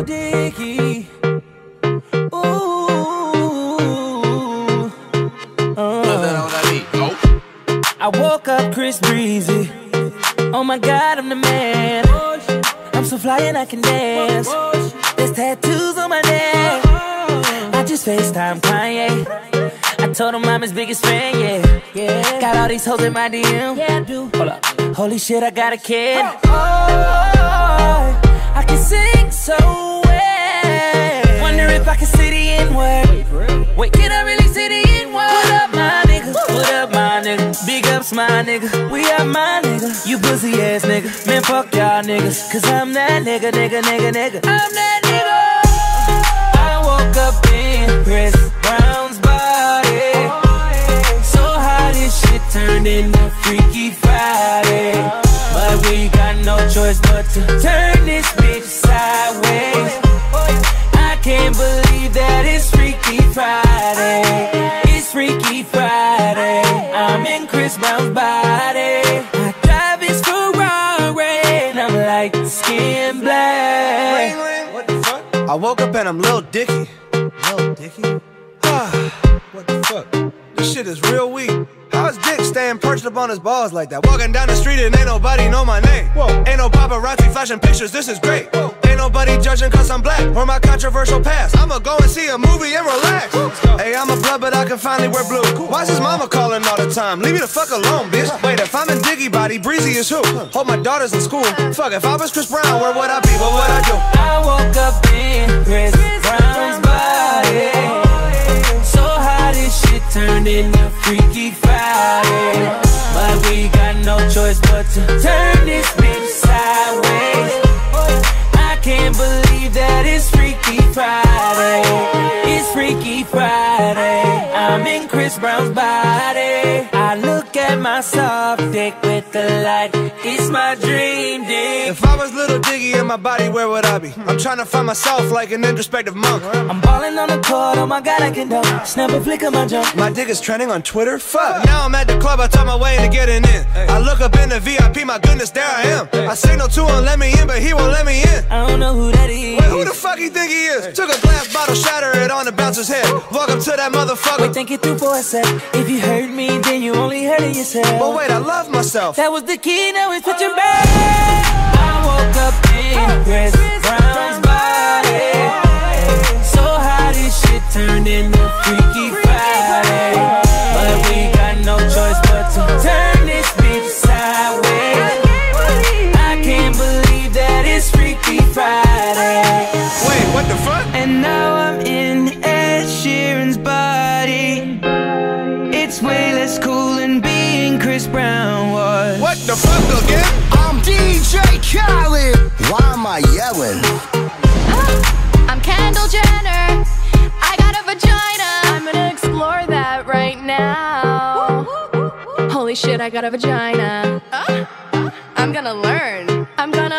Lil Dicky. Ooh. Uh. I woke up Chris Breezy. Oh my god, I'm the man. I'm so fly and I can dance. There's tattoos on my neck. I just FaceTime Kanye. I told him I'm his biggest fan, yeah. yeah. Got all these hoes in my DM. Yeah, I do. Hold up. Holy shit, I got a kid. Oh, I can sing so my nigga. We are my nigga. You pussy ass nigga. Man, fuck y'all niggas. Cause I'm that nigga, nigga, nigga, nigga. I'm that nigga. I woke up in Chris Brown's body. So how this shit turned into Freaky Friday. But we got no choice but to turn this like skin black. What the fuck? I woke up and I'm Lil Dicky. Lil Dicky? Ah, what the fuck? This shit is real weak. How's Dick staying perched up on his balls like that? Walking down the street and ain't nobody know my name. Whoa. Ain't no paparazzi flashing pictures, this is great. Whoa. Ain't nobody judging cause I'm black or my controversial past. I'ma go and see a movie and relax. Hey, I'm a blood, but I can finally wear blue. Why's his mama calling all the time? Leave me the fuck alone, bitch. Wait, if I'm in Dicky body, Breezy is who? Hold my daughter's in school. Fuck, if I was Chris Brown, where would I be? What would I do? I woke up in Chris Brown's body. So how this shit turned into Freaky Friday. But we got no choice but to turn this bitch sideways. I can't believe that it's Freaky Friday. It's Freaky Friday. I'm in Chris Brown's body. I look at my soft dick with the light. It's my dream dick. If I was Lil Dicky in my body, where would I be? I'm trying to find myself like an introspective monk. I'm balling on the court, oh my god, I can dunk. Snap a flick of my jump. My dick is trending on Twitter. Fuck. Now I'm at the club, I talk my way into getting in. I look up in the VIP, my goodness, there I am. I signal to him, let me in, but he won't let me in. I don't know who that is. Wait, who the fuck you think he is? Took a glass bottle, shatter it on the bouncer's head. Walk up to that motherfucker. Wait, think it through for a sec. If you hurt me, then you only hurting yourself. But wait, I love myself. That was the key, now it's switching back. I woke up in Chris Brown's body. So how this shit turned into Freaky Friday. But we got no choice but to turn this bitch sideways. I can't believe that it's Freaky Friday. Wait, what the fuck? And now Chris Brown was. What the fuck again? I'm DJ Khaled. Why am I yelling? I'm Kendall Jenner. I got a vagina. I'm gonna explore that right now. Holy shit, I got a vagina. I'm gonna learn. I'm gonna